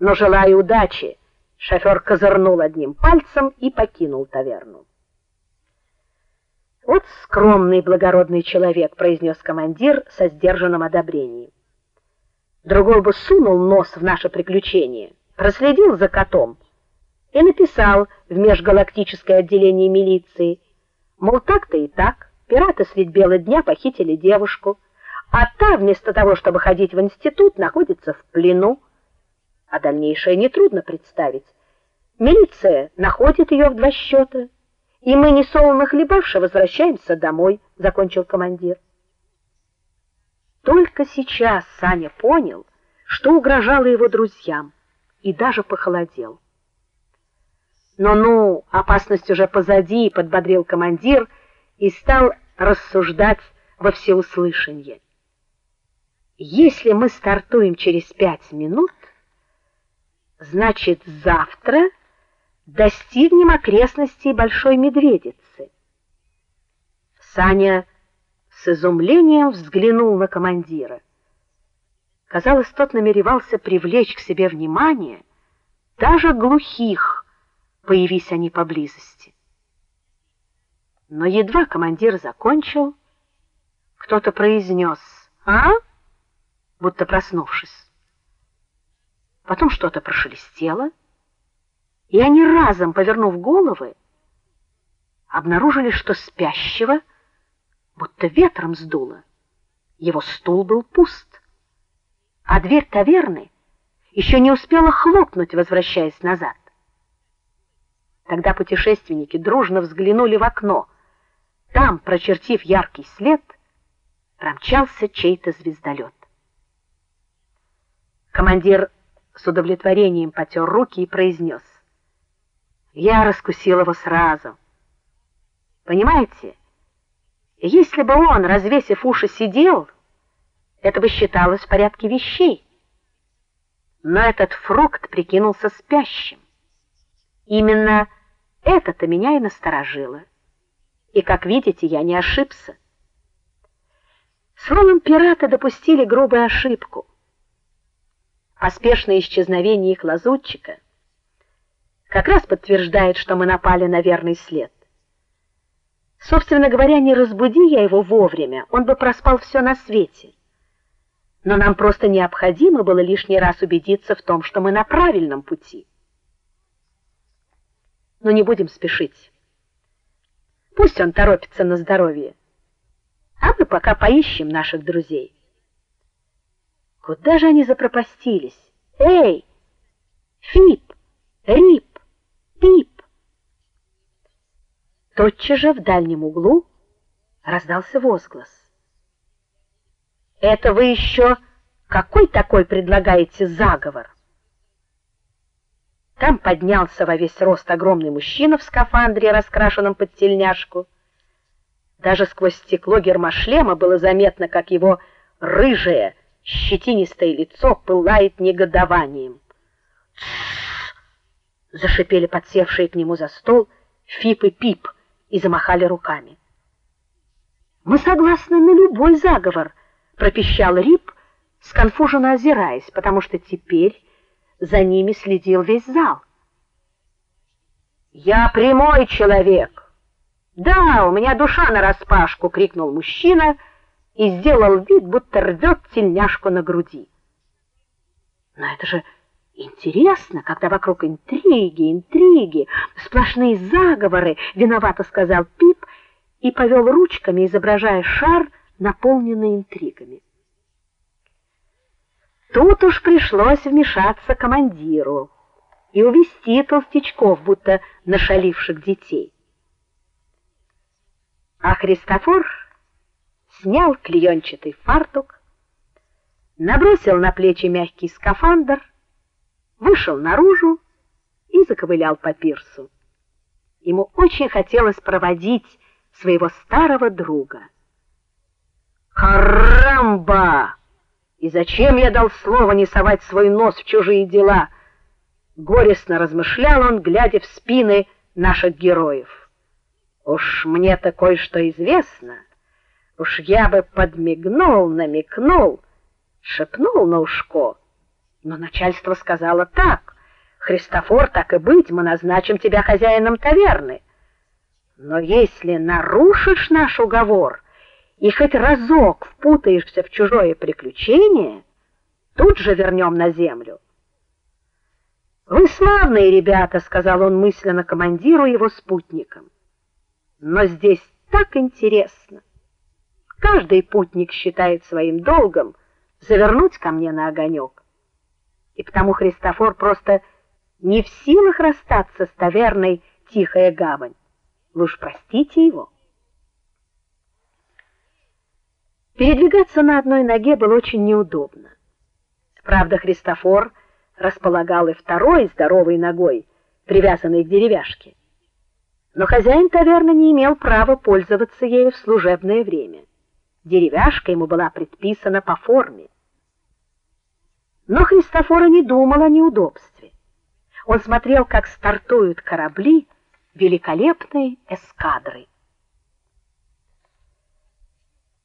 Но желая удачи, шофер козырнул одним пальцем и покинул таверну. Вот скромный благородный человек, произнес командир со сдержанным одобрением. Другой бы сунул нос в наше приключение, проследил за котом и написал в межгалактическое отделение милиции, мол, так-то и так, пираты средь бела дня похитили девушку, а та вместо того, чтобы ходить в институт, находится в плену. А дальнейшее не трудно представить. Милиция находит ее в два счета, и мы не солоно хлебавши возвращаемся домой, закончил командир. Только сейчас Саня понял, что угрожало его друзьям, и даже похолодел. Но ну, опасность уже позади, подбодрил командир и стал рассуждать во всеуслышание. Если мы стартуем через пять минут, значит, завтра достигнем окрестностей Большой Медведицы. Саня с изумлением взглянул на командира. Казалось, тот намеревался привлечь к себе внимание даже глухих, появись они поблизости. Но едва командир закончил, кто-то произнес: "А?" будто проснувшись. Потом что-то прошелестело, и они разом, повернув головы, обнаружили, что спящего будто ветром сдуло. Его стул был пуст, а дверь таверны еще не успела хлопнуть, возвращаясь назад. Тогда путешественники дружно взглянули в окно. Там, прочертив яркий след, промчался чей-то звездолет. Командир с удовлетворением потер руки и произнес: "Я раскусил его сразу. Понимаете? Если бы он, развесив уши, сидел, это бы считалось в порядке вещей. Но этот фрукт прикинулся спящим. Именно это-то меня и насторожило. И, как видите, я не ошибся. Словом, пираты допустили грубую ошибку поспешное исчезновение их лазутчика как раз подтверждает, что мы напали на верный след. Собственно говоря, не разбуди я его вовремя, он бы проспал все на свете. Но нам просто необходимо было лишний раз убедиться в том, что мы на правильном пути. Но не будем спешить. Пусть он торопится на здоровье. А мы пока поищем наших друзей. Куда же они запропастились? Эй! Фип! Рип! Пип! Тотчас же в дальнем углу раздался возглас. Это вы еще какой такой предлагаете заговор? Там поднялся во весь рост огромный мужчина в скафандре, раскрашенном под тельняшку. Даже сквозь стекло гермошлема было заметно, как его рыжее щетинистое лицо пылает негодованием. зашипели подсевшие к нему за стол Фип и Пип и замахали руками. Мы согласны на любой заговор, пропищал Рип, сконфуженно озираясь, потому что теперь за ними следил весь зал. Я прямой человек. Да, у меня душа на распашку, крикнул мужчина и сделал вид, будто рвет тельняшку на груди. Но это же интересно, когда вокруг интриги, интриги, сплошные заговоры, виновато сказал Пип и повел ручками, изображая шар, наполненный интригами. Тут уж пришлось вмешаться командиру и увести толстячков, будто нашаливших детей. А Христофор снял клеенчатый фартук, набросил на плечи мягкий скафандр, вышел наружу и заковылял по пирсу. Ему очень хотелось проводить своего старого друга. Карамба! И зачем я дал слово не совать свой нос в чужие дела? Горестно размышлял он, глядя в спины наших героев. Уж мне такое что известно. Уж я бы подмигнул, намекнул, шепнул на ушко. Но начальство сказало так: "Христофор, так и быть, мы назначим тебя хозяином таверны. Но если нарушишь наш уговор и хоть разок впутаешься в чужое приключение, тут же вернем на землю". "Вы славные ребята", сказал он мысленно командиру его спутникам. "Но здесь так интересно. Каждый путник считает своим долгом завернуть ко мне на огонек и потому Христофор просто не в силах расстаться с таверной Тихая гавань. Вы уж простите его. Передвигаться на одной ноге было очень неудобно. Правда, Христофор располагал и второй здоровой ногой, привязанной к деревяшке. Но хозяин таверны не имел права пользоваться ею в служебное время. Деревяшка ему была предписана по форме. Но Христофор не думал о неудобстве. Он смотрел, как стартуют корабли великолепной эскадры.